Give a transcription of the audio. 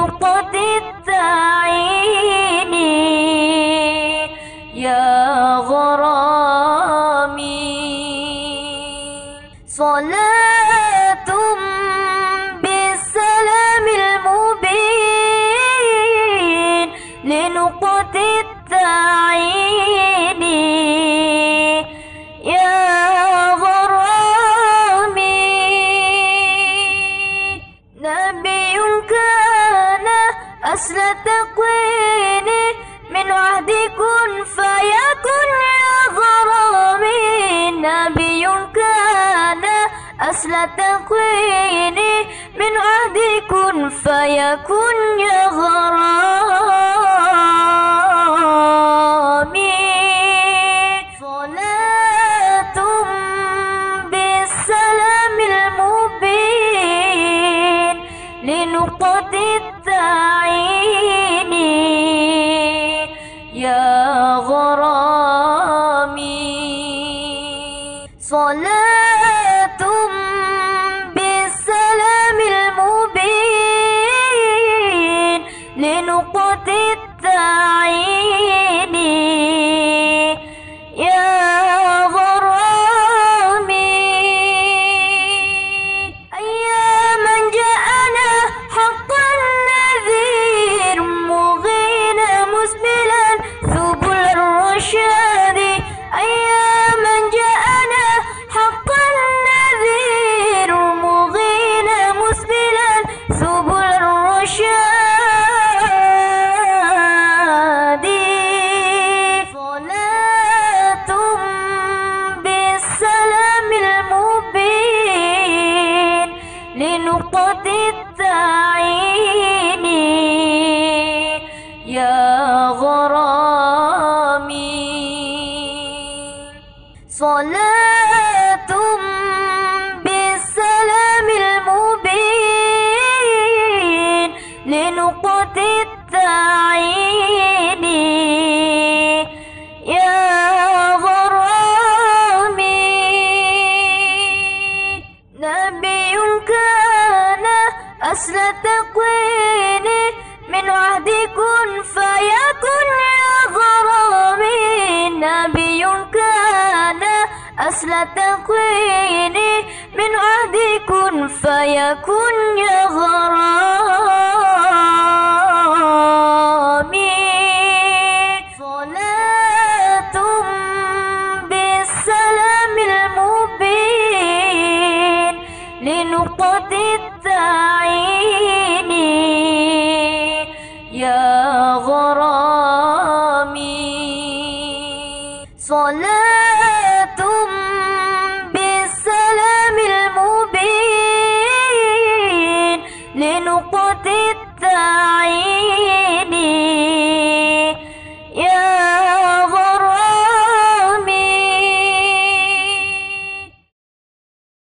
لنقطة التعيين يا غرامي. صلاة تكوين من عهد كن فيكن يا غرامي. نبي كان أصل تكوين من عهد كن فيكن يا غرامي. لنقطة التعيين يا غرامي. صلاة لنقطة التعيين يا غرامي. صلاة بالسلام المبين لنقطة التعيين. أصل تكوين من عهد كن فيكن يا غرامي صلاة بالسلام المبين لنقطة التعيين يا غرامي. صلاة